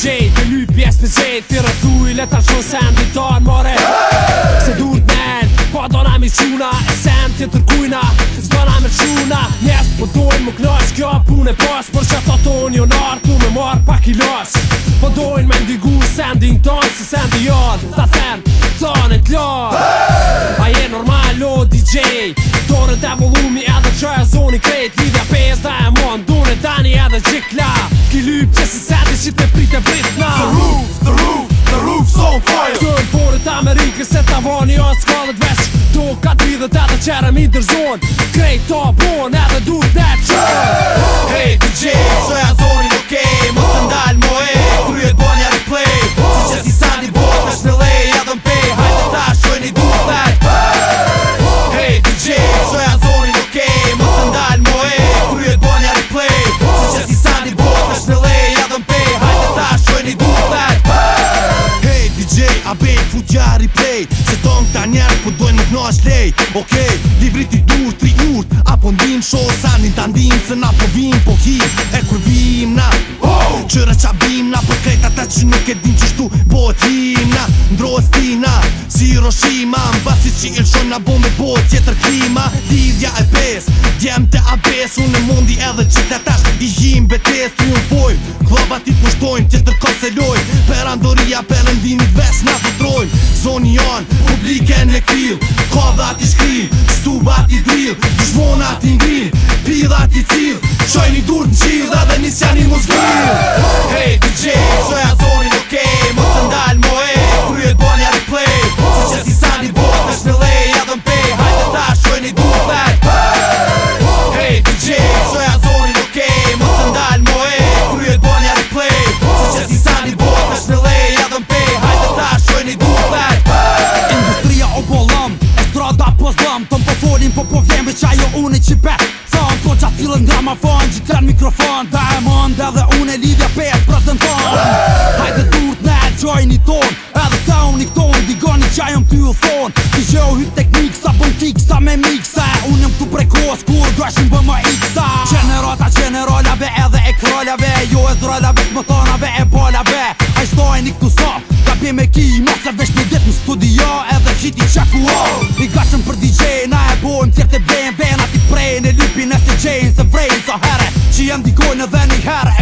gjej Për ly pjesë për gjejt Thirë të i Leta shumë se në ditar mare Se dur të nen Pa do na mi quna E sen të tërkujna Zdo na me quna Njes po dojnë më knas Kjo e pas Por që ato ton jo nartë Tu me marë pak i las Po dojnë me ndigu Sending ton Se sendi jad Ta thern Ton e t'lar A je normal o DJ Dure të volumi edhe që e zoni krejt Lidja pes dhe e mon Dune tani edhe gjikla Ki lypë që si sati që të pritë e britë The roof, the roof, the roof's on fire Dure vore të Amerikës se të avoni o s'kallet vesh Do ka të ridhët edhe qërëm i dërzon Krejt të abon edhe du të të qërë Hey DJ, që e zoni në kej të ndalë mojë pas Okej, okay, livrit i dur, tri urt Apo ndin shosanin të ndin, Se na po vim po kis qa na Për krejt ata që nuk e din që shtu Bojt po him na Ndrojt Si Hiroshima Në basi që i na bo me bojt Tjetër klima Lidhja e pes Djem të abes Unë mundi edhe që të tash I him betes Tu në poj Kloba ti të pushtojnë Tjetër kaseloj Per andoria Per endinit ves Na të trojnë Zoni janë Publike në kril Kodat i shkri Stubat i drill Dushmonat i ngril pilat ti cil Qoj një dur në qil Dhe një sja një mos gil Hey DJ Qoj a zoni në kej Mos të ndal mo e Kryet bonja dhe play Qo që si sa një bot Në shpële e jadë në pej Hajde ta qoj një dur në Hey DJ Qoj a zoni në kej Mos të ndal mo e Kryet bonja dhe play Qo që si sa një bot Në shpële e jadë në pej Hajde ta qoj një dur në Industria o bolam Estrada po zlam Tëm po folim po po vjem Vë qa jo unë i qipet qa cilën nga ma fan Gjitran mikrofon Ta e mon dhe dhe une lidhja pet prezenton Hajde dur të ne e gjoj një ton Edhe ta unë i ton digoni një qaj ty u thon Ti gjo hy teknik sa bën tik sa me mik Se unë jëm të prekos kur do bë më iksa kësa Qenerata edhe e krollave Jo e zrollave të më thonave e bollave E shdoj një këtu sop Ka pje me ki i mosë e vesh një dit në studio Edhe qiti qakua I gashëm për DJ na I'm the dikojnë edhe një herë